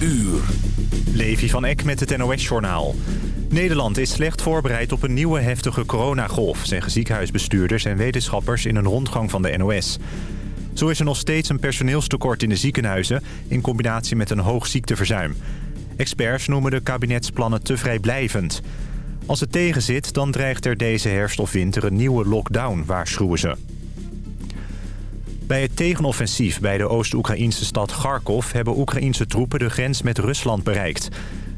uur. Levi van Eck met het NOS-journaal. Nederland is slecht voorbereid op een nieuwe heftige coronagolf... zeggen ziekenhuisbestuurders en wetenschappers in een rondgang van de NOS. Zo is er nog steeds een personeelstekort in de ziekenhuizen... in combinatie met een hoog ziekteverzuim. Experts noemen de kabinetsplannen te vrijblijvend. Als het tegenzit, dan dreigt er deze herfst of winter een nieuwe lockdown, waarschuwen ze. Bij het tegenoffensief bij de Oost-Oekraïnse stad Kharkov... hebben Oekraïnse troepen de grens met Rusland bereikt.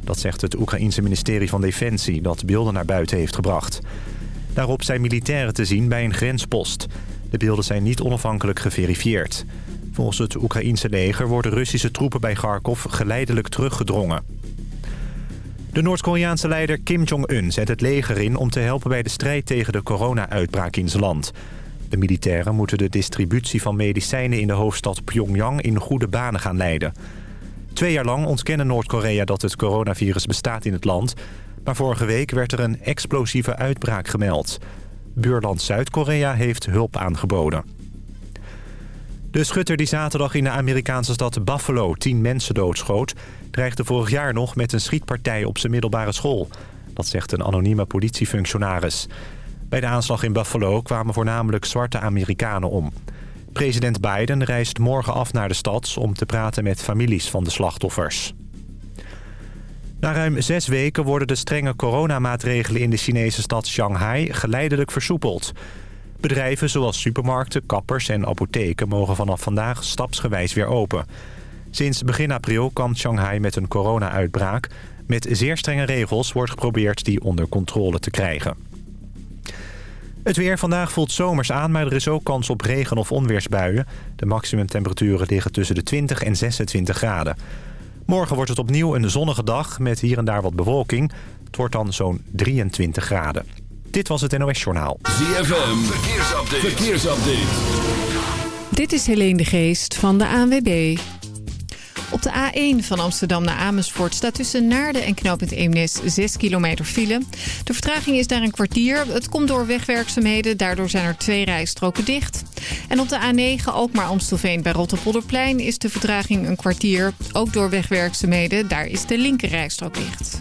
Dat zegt het Oekraïense ministerie van Defensie... dat beelden naar buiten heeft gebracht. Daarop zijn militairen te zien bij een grenspost. De beelden zijn niet onafhankelijk geverifieerd. Volgens het Oekraïense leger worden Russische troepen bij Kharkov geleidelijk teruggedrongen. De Noord-Koreaanse leider Kim Jong-un zet het leger in om te helpen bij de strijd tegen de corona-uitbraak in zijn land. De militairen moeten de distributie van medicijnen in de hoofdstad Pyongyang in goede banen gaan leiden. Twee jaar lang ontkennen Noord-Korea dat het coronavirus bestaat in het land. Maar vorige week werd er een explosieve uitbraak gemeld. Buurland Zuid-Korea heeft hulp aangeboden. De schutter die zaterdag in de Amerikaanse stad Buffalo tien mensen doodschoot... dreigde vorig jaar nog met een schietpartij op zijn middelbare school. Dat zegt een anonieme politiefunctionaris. Bij de aanslag in Buffalo kwamen voornamelijk zwarte Amerikanen om. President Biden reist morgen af naar de stad om te praten met families van de slachtoffers. Na ruim zes weken worden de strenge coronamaatregelen in de Chinese stad Shanghai geleidelijk versoepeld. Bedrijven zoals supermarkten, kappers en apotheken mogen vanaf vandaag stapsgewijs weer open. Sinds begin april kampt Shanghai met een corona-uitbraak. Met zeer strenge regels wordt geprobeerd die onder controle te krijgen. Het weer vandaag voelt zomers aan, maar er is ook kans op regen- of onweersbuien. De maximumtemperaturen liggen tussen de 20 en 26 graden. Morgen wordt het opnieuw een zonnige dag met hier en daar wat bewolking. Het wordt dan zo'n 23 graden. Dit was het NOS Journaal. ZFM, verkeersupdate. verkeersupdate. Dit is Helene de Geest van de ANWB. Op de A1 van Amsterdam naar Amersfoort staat tussen Naarden en knooppunt Eemnes 6 kilometer file. De vertraging is daar een kwartier. Het komt door wegwerkzaamheden, daardoor zijn er twee rijstroken dicht. En op de A9 ook maar Amstelveen bij Rotterpolderplein is de vertraging een kwartier. Ook door wegwerkzaamheden, daar is de linker rijstrook dicht.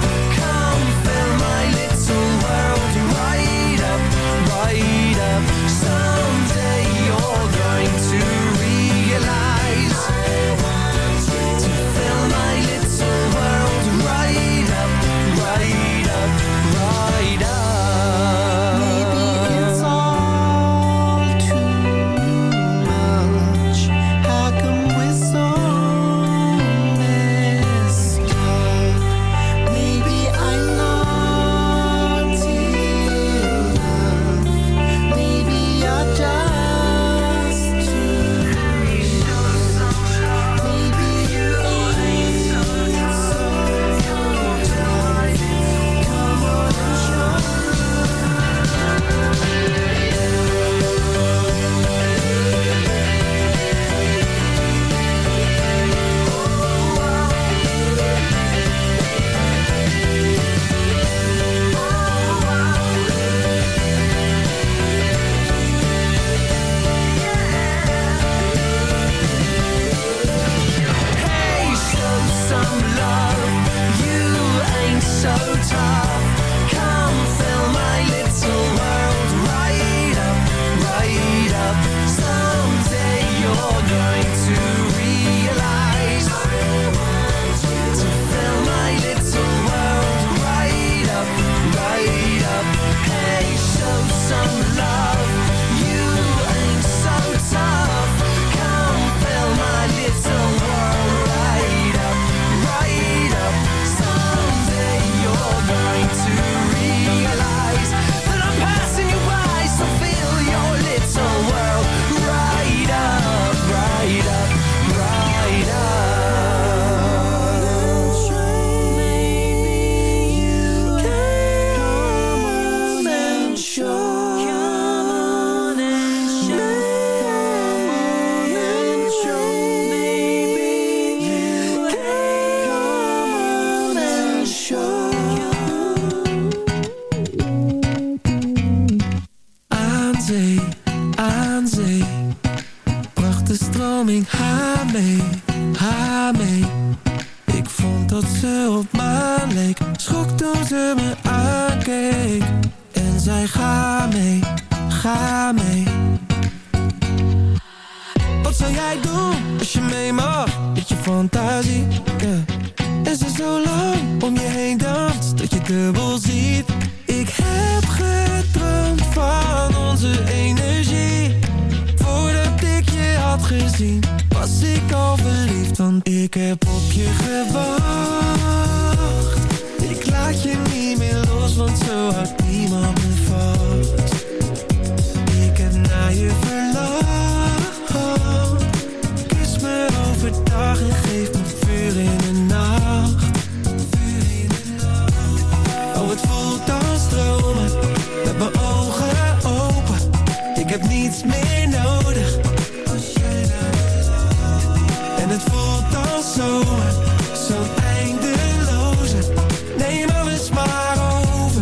meer nodig. En het voelt als zomer Zo'n eindeloze Neem alles maar over.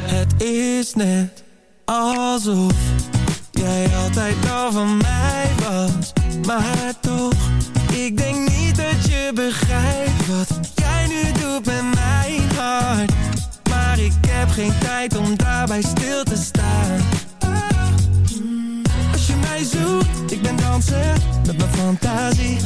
Het is net alsof Jij altijd al van mij was. Maar toch Ik denk niet dat je begrijpt Wat jij nu doet met mijn hart. Maar ik heb geen tijd om daarbij stil te Met mijn fantasie.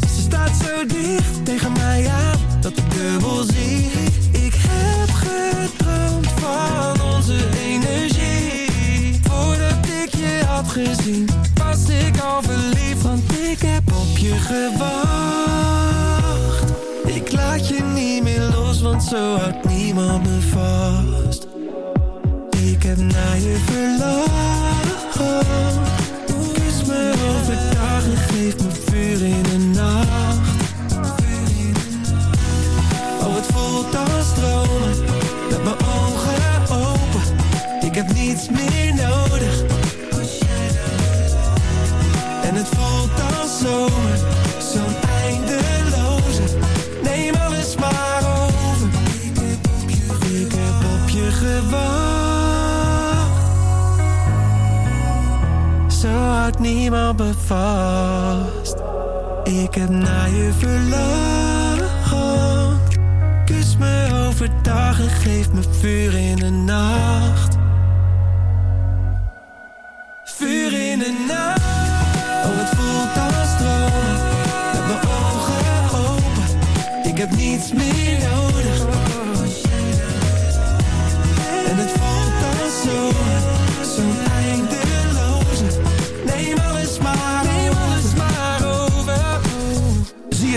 Ze staat zo dicht tegen mij aan Dat ik dubbel zie. Ik heb gedroomd van onze energie. Voordat ik je had gezien Was ik al verliefd Want ik heb op je gewacht. Ik laat je niet meer los Want zo houdt niemand me vast. Ik heb naar je verlangd overdag en geef me niemand me vast Ik heb naar je verlangd Kus me overdag en geef me vuur in de nacht. Vuur in de nacht. Oh, het voelt als dromen Met mijn ogen open. Ik heb niets meer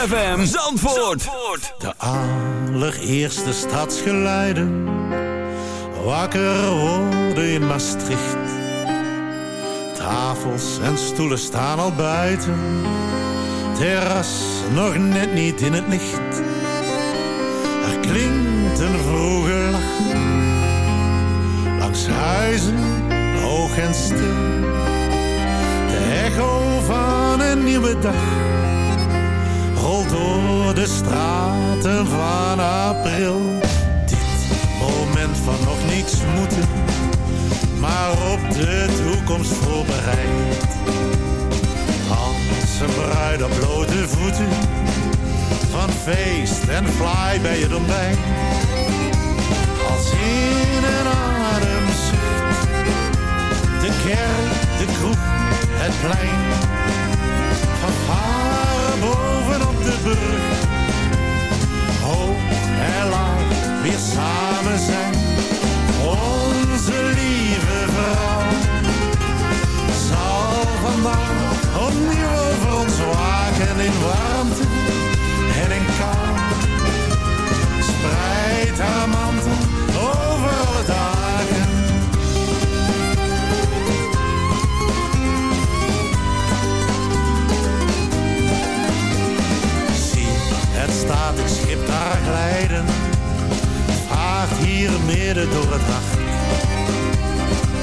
ZFM Zandvoort. De allereerste stadsgeluiden. Wakker worden in Maastricht. Tafels en stoelen staan al buiten. Terras nog net niet in het licht. Er klinkt een vroege lach. Langs huizen, hoog en stil. De echo van een nieuwe dag door de straten van april. Dit moment van nog niks moeten, maar op de toekomst voorbereid. Als een bruid op blote voeten, van feest en fly bij het ontbijt. Als in een ademzucht, de kerk, de kroeg, het plein. Van varen bovenop de brug, hoog en laag weer samen zijn. Onze lieve vrouw zal vandaag opnieuw over ons waken in warmte en in kou. Spreid haar mantel daar glijden. Vaart hier midden door het nacht.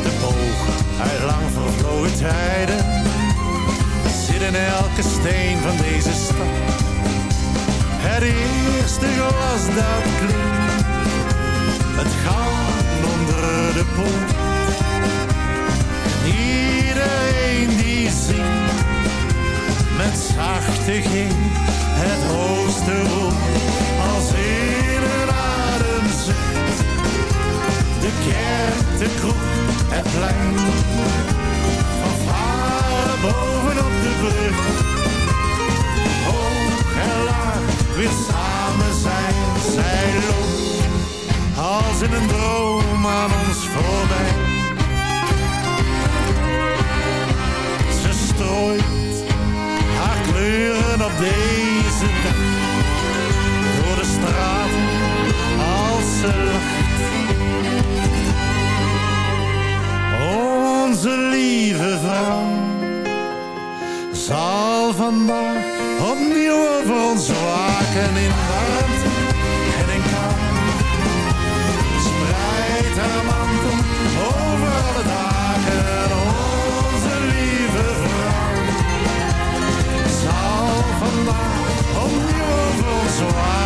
De boog uit lang vervlogen tijden. Zit in elke steen van deze stad. Het eerste glas dat klinkt. Het goud onder de poort. En iedereen die zingt. Met zachte G het hoogste woord. Als in een ademzucht. De kerk, de kroeg, het plein. Van varen bovenop de brug. Hoog en laag weer samen zijn. Zij loopt als in een droom aan ons voorbij. Ze strooit kleuren op deze dag. Door de straten als ze lacht. Onze lieve vrouw zal vandaag opnieuw over ons waken in over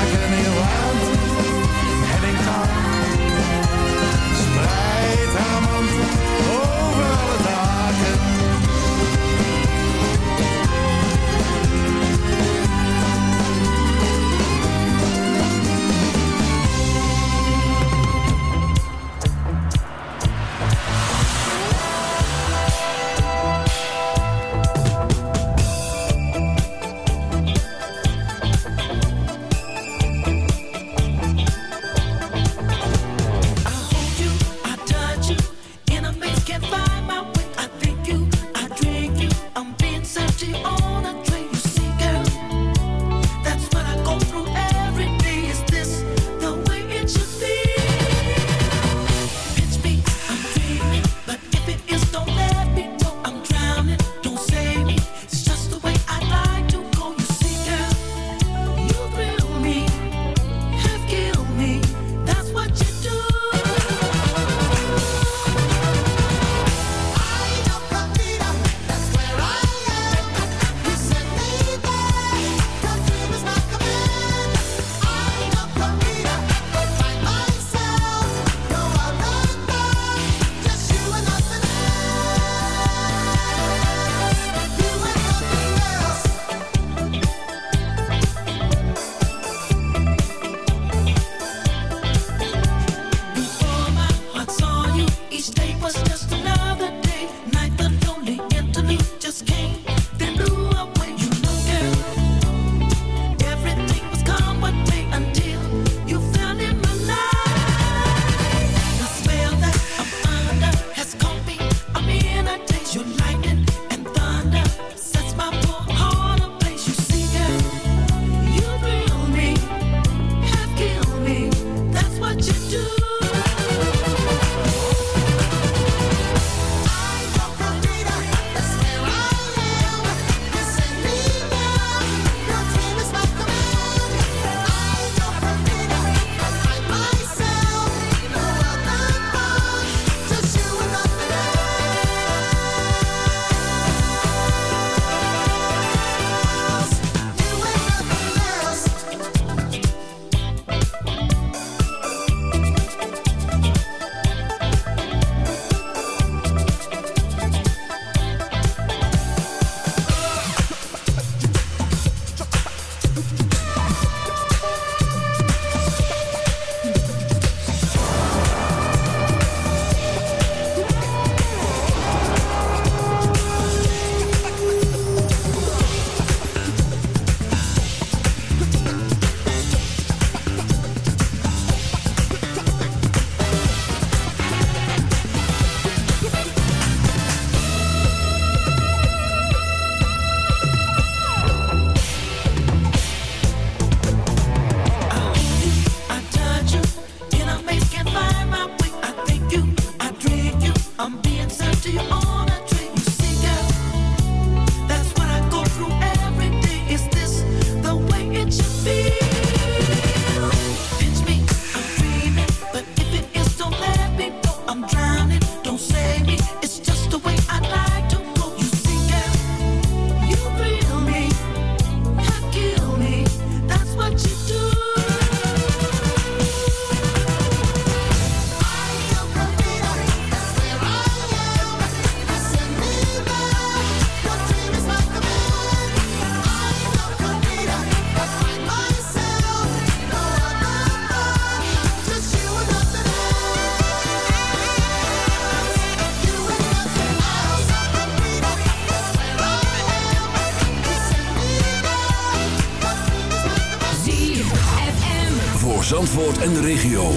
Zandvoort en de regio.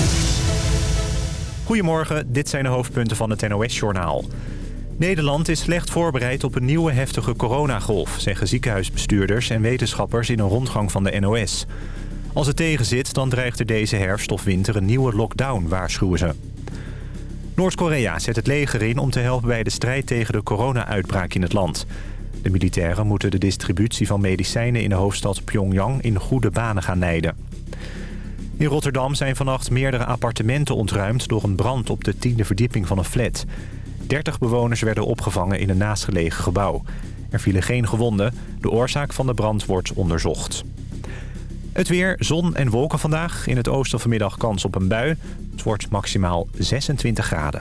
Goedemorgen, dit zijn de hoofdpunten van het NOS-journaal. Nederland is slecht voorbereid op een nieuwe heftige coronagolf... zeggen ziekenhuisbestuurders en wetenschappers in een rondgang van de NOS. Als het tegenzit, dan dreigt er deze herfst of winter een nieuwe lockdown, waarschuwen ze. Noord-Korea zet het leger in om te helpen bij de strijd tegen de corona-uitbraak in het land. De militairen moeten de distributie van medicijnen in de hoofdstad Pyongyang in goede banen gaan leiden. In Rotterdam zijn vannacht meerdere appartementen ontruimd door een brand op de tiende verdieping van een flat. 30 bewoners werden opgevangen in een naastgelegen gebouw. Er vielen geen gewonden. De oorzaak van de brand wordt onderzocht. Het weer, zon en wolken vandaag. In het oosten vanmiddag kans op een bui. Het wordt maximaal 26 graden.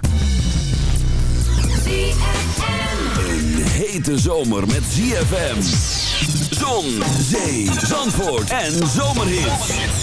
Een hete zomer met ZFM. Zon, zee, zandvoort en zomerhit.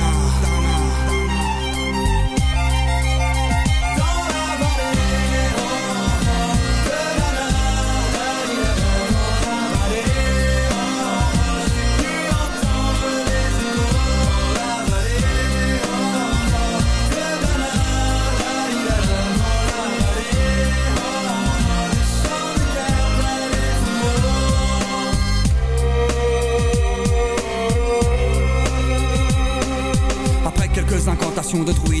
l'action d'autrui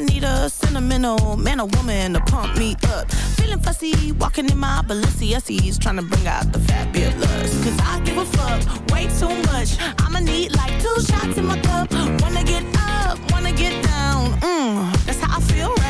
I need a sentimental man or woman to pump me up. Feeling fussy, walking in my Balenciennes, trying to bring out the fabulous. 'Cause I give a fuck way too much. I'ma need like two shots in my cup. Wanna get up, wanna get down. Mmm, that's how I feel right